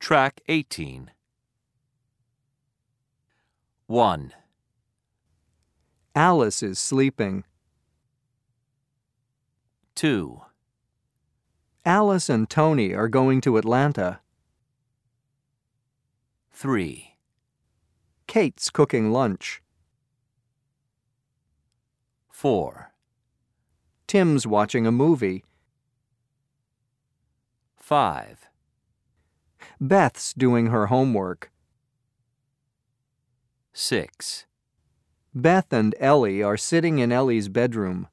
Track 18. 1, Alice is sleeping. 2, Alice and Tony are going to Atlanta. 3, Kate's cooking lunch. 4, Tim's watching a movie. 5, Beth's doing her homework. 6, Beth and Ellie are sitting in Ellie's bedroom.